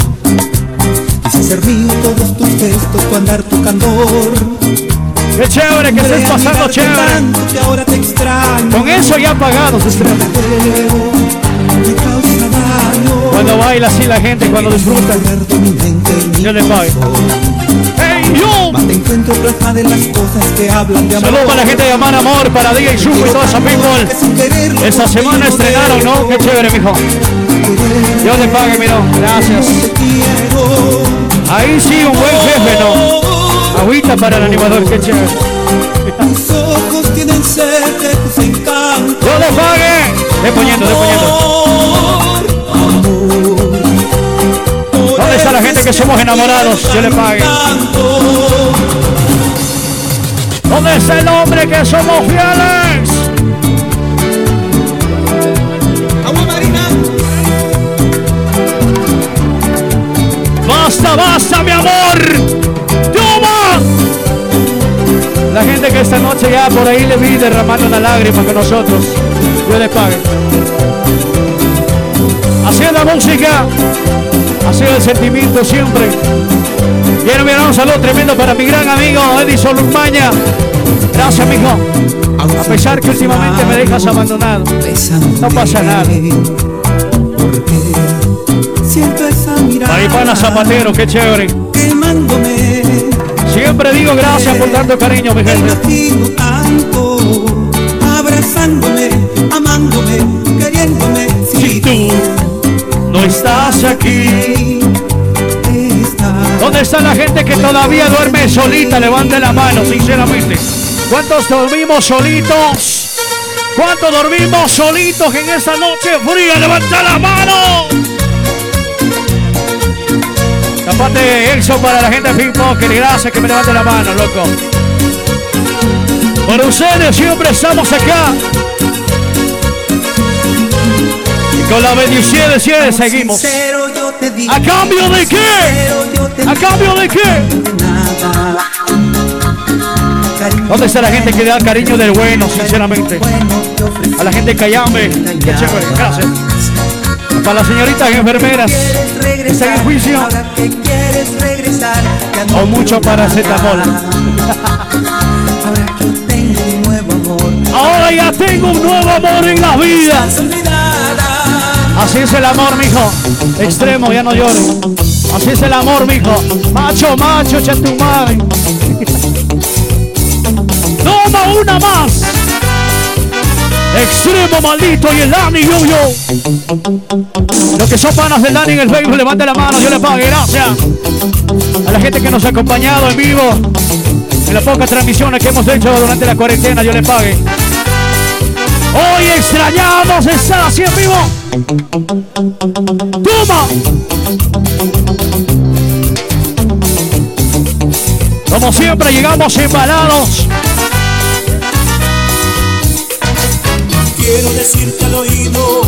Quise ser mío todos tus gestos, tu andar, tu candor.
Qué chévere que estés pasando chévere.
Que ahora te extraño.
Con eso ya pagado, se estrena.
Me causa daño.
Cuando baila así la gente, cuando disfruta. Yo le pague.
Más te encuentro plasma de las cosas que hablan de amor.
Saludos para la gente de Amar Amor, para DJ Supo y toda esa people. Esta semana estrenaron, ¿no? Qué chévere, mijo. Dios le pague, miro. Gracias. Ahí sí, un buen jefe, ¿no? Agüita para el animador, qué chévere.
Tus ojos tienen sed de tus encantos.
Dios le pague. De poniendo, de poniendo. ¿Dónde está la gente que somos enamorados? Yo le pague. ¿Dónde está el hombre que somos fieles?
Agua Marina.
¡Basta, basta, mi amor! ¡Toma! La gente que esta noche ya por ahí le vi derramando una lágrima con nosotros. Yo le pague. Así es la música. Así es el sentimiento siempre. Quiero enviar un saludo tremendo para mi gran amigo Edison Luzmaña. Gracias, amigo. A pesar que últimamente me dejas abandonado. No pasa nada. Ahí pana Zapatero, qué chévere. Siempre digo gracias por tanto cariño, mi gente. Si tú no estás aquí. ¿Dónde está la gente que todavía duerme solita? Levante la mano, sinceramente. ¿Cuántos dormimos solitos? ¿Cuántos dormimos solitos en esta noche fría? ¡Levanta la mano! De Exo para la gente de que gracias que me levante la mano, loco. Por ustedes siempre estamos acá. Y con la bendición de cielos seguimos. ¿A cambio de qué? ¿A cambio de qué? ¿Dónde está la gente que da cariño del bueno, sinceramente? A la gente de Cayambe. Qué chévere, gracias. Para las señoritas enfermeras. ¿Están en juicio? O mucho paracetamol. [laughs] Ahora ya tengo un nuevo amor en la vida. Así es el amor, mijo. Extremo, ya no llores. Así es el amor, mijo. Macho, macho, echa tu madre. Toma una más. Extremo maldito y el Dani yo yo. Los que son panas del Dani en el Facebook, levante la mano, yo le pague, gracias. A la gente que nos ha acompañado en vivo, en las pocas transmisiones que hemos hecho durante la cuarentena, yo le pague. Hoy extrañamos estar así en vivo. ¡Toma! Como siempre llegamos embalados.
Quiero decirte al oído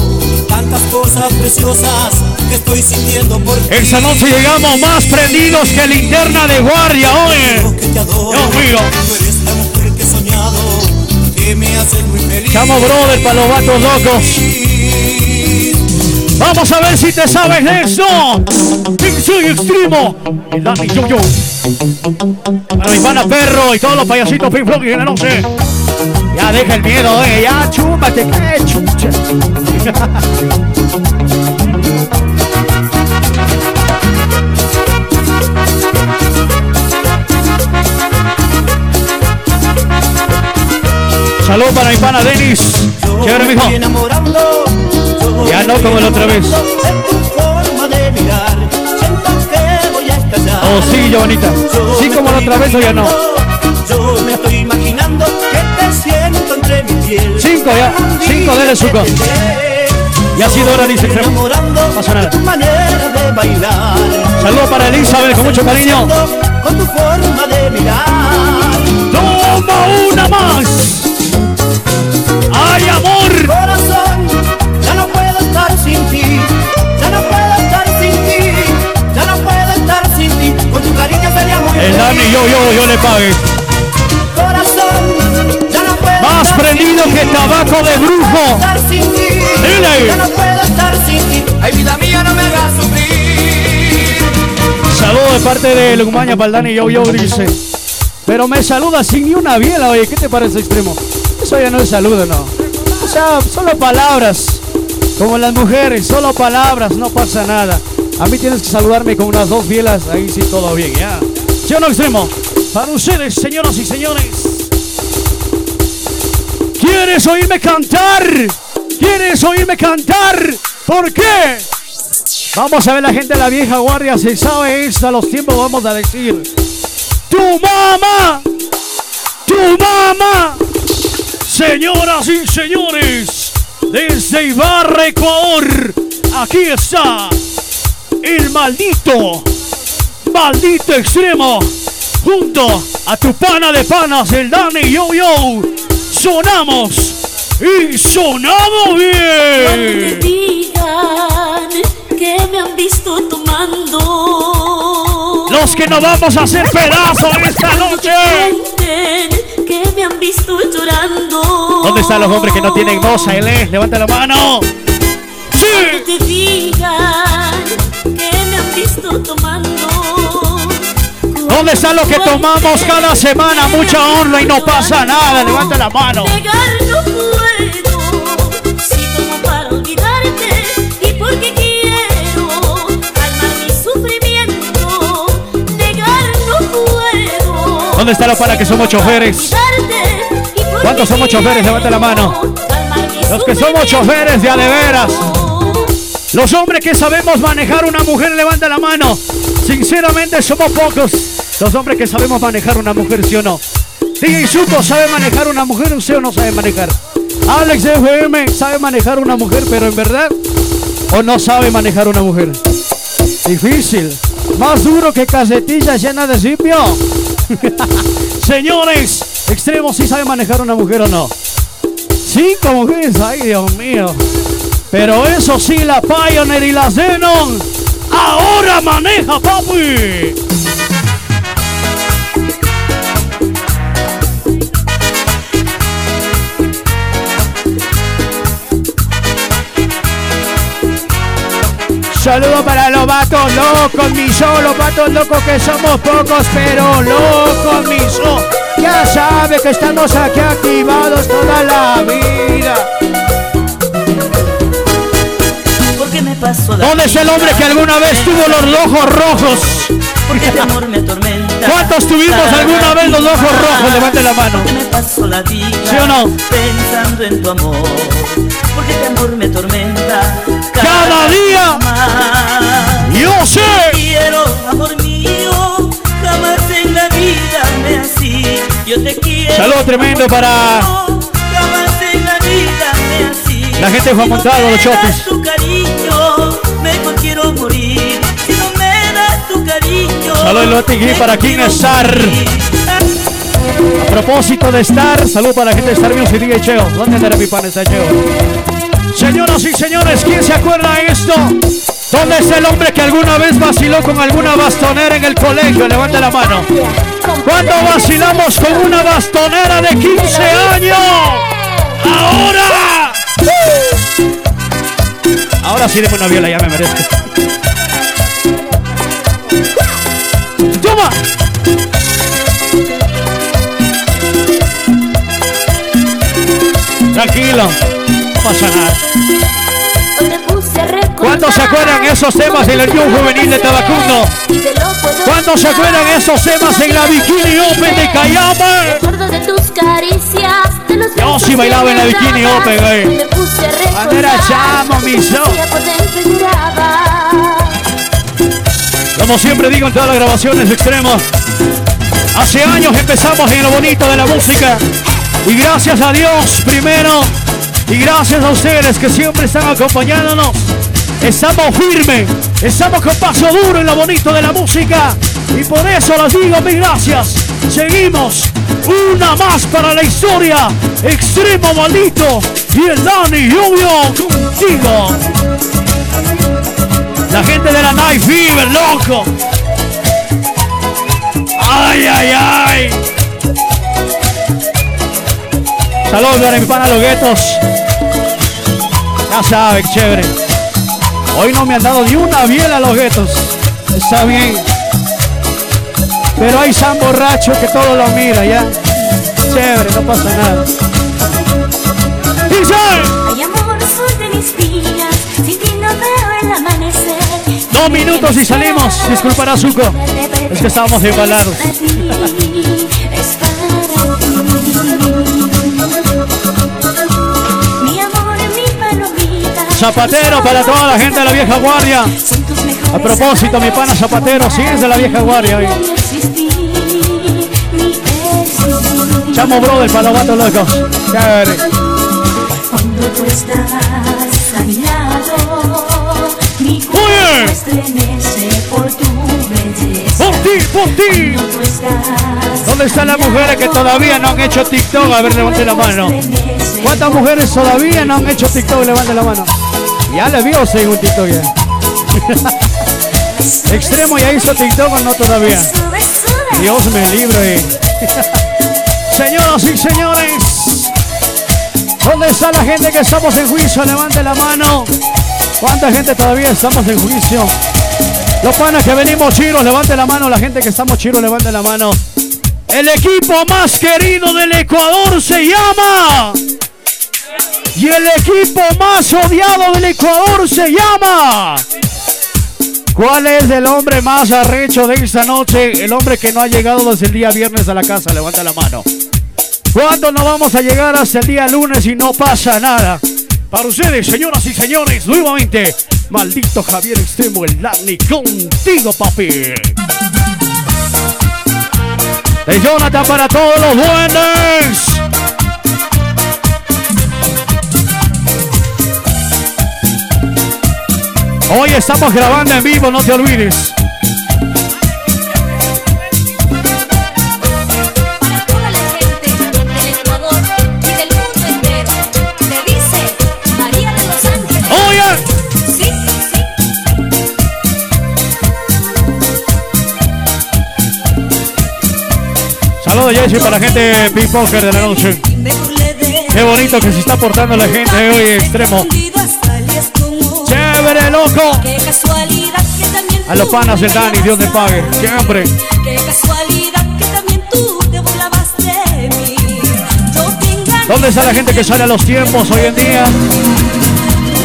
tantas cosas preciosas que estoy sintiendo por ti.
Esta noche llegamos más prendidos que linterna de guardia, oye. Dios mío.
Tú eres la mujer que he soñado, que me haces muy feliz.
Chamo brother para los vatos locos. Vamos a ver si te sabes de eso. Soy extremo. El Dani Yo Yo. Para mi pana perro y todos los payasitos Pink Floyd que no sé. Ya deja el miedo, eh. Ya chúpate, que chucha. Salud para mi pana Denis. Chévere, mijo. Ya no como la otra vez. Oh, sí, Giovanita. Sí, como la otra vez o ya no.
Me estoy imaginando que te siento entre mi piel.
Cinco ya. Cinco de suco. Y ha sido hora, dice Extremo. Pasa nada.
Tu manera de bailar.
Saludos para Elizabeth con mucho cariño.
Con tu forma de mirar.
Toma una más. ¡Ay, amor!
Corazón, ya no puedo estar sin ti. Ya no puedo estar sin ti. Ya no puedo estar sin ti. Con tu cariño sería muy
El Dani, yo, yo, yo le pague.
Corazón, ya no puedo
Más prendido que tabaco de brujo.
estar sin ti.
Dile.
Ya no puedo estar sin ti. Ay, vida mía, no me hagas sufrir.
Saludos de parte de Lumaña para el Dani, yo, yo, dice. Pero me saluda sin ni una biela, oye, ¿qué te parece extremo? Eso ya no es saludo, no. O sea, solo palabras. Como las mujeres, solo palabras, no pasa nada. A mí tienes que saludarme con unas dos bielas, ahí sí todo bien, ya. ¿Sí o no, extremo? Para ustedes, señoras y señores. ¿Quieres oírme cantar? ¿Quieres oírme cantar? ¿Por qué? Vamos a ver la gente de la vieja guardia, si sabe esto a los tiempos vamos a decir. ¡Tu mamá! ¡Tu mamá! Señoras y señores, desde Ibarra, Ecuador, aquí está el maldito, maldito extremo, junto a tu pana de panas, el Dani Yo Yo. Sonamos y sonamos bien.
digan que me han visto tomando.
Los que nos vamos a hacer pedazos esta noche.
Que me han visto llorando.
¿Dónde están los hombres que no tienen voz? Ailé? Levanta la mano.
Sí. te digan
¿Dónde están los que tomamos cada semana? Mucha honra y no pasa nada. Levanta la mano. ¿Dónde están los para que somos choferes? ¿Cuántos somos choferes? Levanta la mano. Los que somos choferes de a de veras. Los hombres que sabemos manejar una mujer, levanta la mano. Sinceramente somos pocos. Los hombres que sabemos manejar una mujer, ¿sí o no? DJ Suco sabe manejar una mujer, ¿usted o no sabe manejar? Alex FM sabe manejar una mujer, pero en verdad, ¿o no sabe manejar una mujer? Difícil. Más duro que casetilla llena de sipio. [laughs] Señores, extremo, ¿sí sabe manejar una mujer o no? Cinco mujeres, ay Dios mío. Pero eso sí, la Pioneer y la Zenon ahora maneja, papi. Saludo para los vatos locos, mis los vatos locos que somos pocos, pero locos, mis Ya sabe que estamos aquí activados toda la vida. ¿Dónde es el hombre que alguna vez tuvo los ojos rojos?
Porque tu amor me atormenta.
¿Cuántos tuvimos alguna vez los ojos rojos? Levante la mano.
Me la vida
¿Sí o no?
Pensando en tu amor. Porque tu amor me atormenta.
Cada, día. Yo sé.
quiero, amor mío. Jamás en la vida me así. Yo te quiero.
Saludo tremendo para.
Jamás en la vida me así.
La gente Juan Montalvo, los chopes.
tu cariño, mejor quiero morir. Si no me das tu cariño.
Saludos para King Star. A propósito de Star, salud para la gente de Star Music y Cheo. ¿Dónde andará mi pan esta Cheo? Señoras y señores, ¿quién se acuerda de esto? ¿Dónde es el hombre que alguna vez vaciló con alguna bastonera en el colegio? Levante la mano. ¿Cuándo vacilamos con una bastonera de 15 años? ¡Ahora! Ahora sí, deme una viola, ya me merezco. ¡Toma! Tranquilo, ¿Cuántos se acuerdan esos temas en el New Juvenil de Tabacundo? ¿Cuántos se acuerdan esos temas en la Bikini Open de Cayama? Yo sí bailaba en la Bikini Open, güey. Cuando era chamo, mi Como siempre digo en todas las grabaciones extremos, hace años empezamos en lo bonito de la música. Y gracias a Dios primero, y gracias a ustedes que siempre están acompañándonos. Estamos firmes, estamos con paso duro en lo bonito de la música. Y por eso les digo mil gracias. Seguimos. Una más para la historia. Extremo maldito. Y el Dani Junior contigo. La gente de la Night Fever, loco. Ay, ay, ay. Saludos para mi pana Los Guetos. Ya saben, chévere. Hoy no me han dado ni una biela a los guetos. Está bien. Pero hay San Borracho que todo lo mira, ¿ya? Chévere, no pasa nada. ¡Dice!
Ay, amor, sol de mis días, sin ti no veo el amanecer.
Dos minutos y salimos. Disculpará, Zuko. Es que estábamos embalados. Zapatero para toda la gente de la vieja guardia. A propósito, mi pana Zapatero, sí es de la vieja guardia. Chamo brother para los vatos locos. Chévere.
Cuando tú estás a mi lado, mi cuerpo estremece por tu belleza.
Por ti, por ti. ¿Dónde están las mujeres que todavía no han hecho TikTok? A ver, levante la mano. ¿Cuántas mujeres todavía no han hecho TikTok? Levante la mano. Ya le vio según TikTok ya. [laughs] Extremo ya hizo TikTok o no todavía. Dios me libre. [laughs] Señoras y señores, ¿dónde está la gente que estamos en juicio? Levante la mano. ¿Cuánta gente todavía estamos en juicio? Los panas que venimos chiros, levante la mano. La gente que estamos chiros, levante la mano. El equipo más querido del Ecuador se llama y el equipo más odiado del Ecuador se llama. ¿Cuál es el hombre más arrecho de esta noche? El hombre que no ha llegado desde el día viernes a la casa. Levanta la mano. ¿Cuándo no vamos a llegar hasta el día lunes y no pasa nada? Para ustedes, señoras y señores, nuevamente, maldito Javier Extremo, el Lani, contigo, papi. De Jonathan para todos los buenos. Hoy estamos grabando en vivo, no te olvides. Saludos Jesse para la gente de Ping Poker de la noche. Qué bonito que se está portando la gente hoy extremo. Chévere, loco.
Qué casualidad que también
A los panas del Dani, Dios le pague. Siempre.
Qué casualidad que también tú te burlabas de mí. Yo te engañé.
¿Dónde está la gente que sale a los tiempos hoy en día?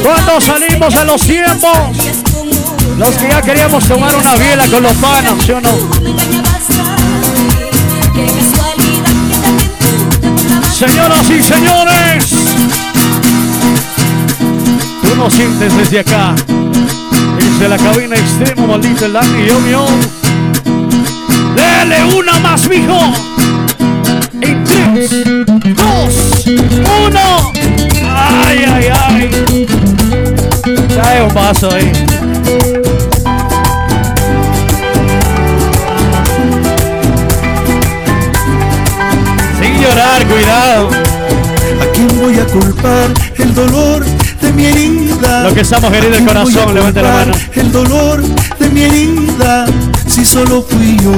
¿Cuándo salimos a los tiempos? Los que ya queríamos tomar una biela con los panas, ¿sí o no? Señoras y señores, tú no sientes desde acá, desde la cabina extremo, maldito el Dani, yo. Dele una más, mijo. En tres, dos, uno. Ay, ay, ay. Trae un vaso ahí. Sin llorar, cuidado.
¿A quién voy a culpar el dolor de mi herida?
Lo que estamos heridos del
¿A quién voy
corazón, levante la mano.
El dolor de mi herida. Si solo fui yo,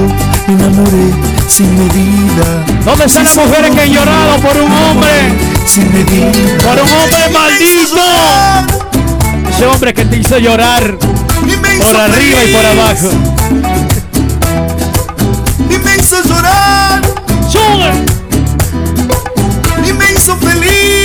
me enamoré sin medida.
¿Dónde están las mujeres que han llorado por un hombre?
Sin medida.
Por un hombre maldito. Ese hombre que te hizo llorar por arriba y por abajo.
Y me hizo llorar,
¡Sube!
y me hizo feliz.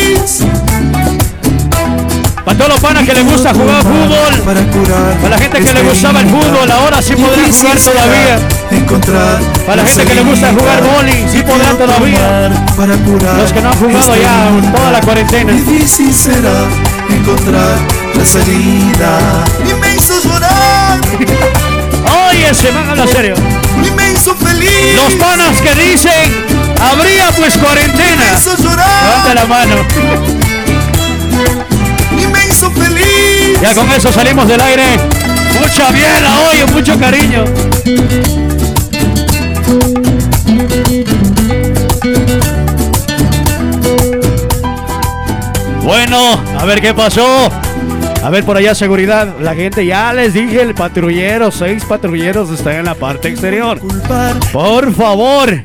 Para todos los panas que les gusta jugar fútbol,
Para curar.
para la gente que le
esta
gustaba el fútbol, ahora sí podrán jugar todavía.
Encontrar
Para la gente que le gusta jugar bowling, sí podrán todavía.
tomar Para curar
Los que no han jugado
esta
ya toda la cuarentena.
Difícil será encontrar la salida. Hizo llorar. [laughs]
Oye, se van a hablar serio.
Hizo feliz.
Los panas que dicen, habría pues cuarentena.
llorar.
Levanta la mano. Ya con eso salimos del aire. Mucha biela, oye, mucho cariño. Bueno, a ver qué pasó. A ver por allá seguridad. La gente ya les dije el patrullero, seis patrulleros están en la parte exterior. Por favor.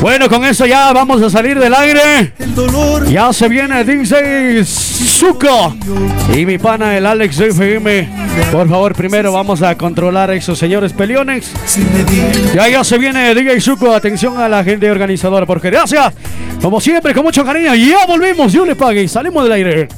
Bueno, con eso ya vamos a salir del aire. Ya se viene DJ Zuko y mi pana el Alex FM. Por favor, primero vamos a controlar a esos señores
medida.
Ya ya se viene DJ Zuko. Atención a la gente organizadora, porque gracias. Como siempre, con mucho cariño. Ya volvimos, yo le pague y salimos del aire.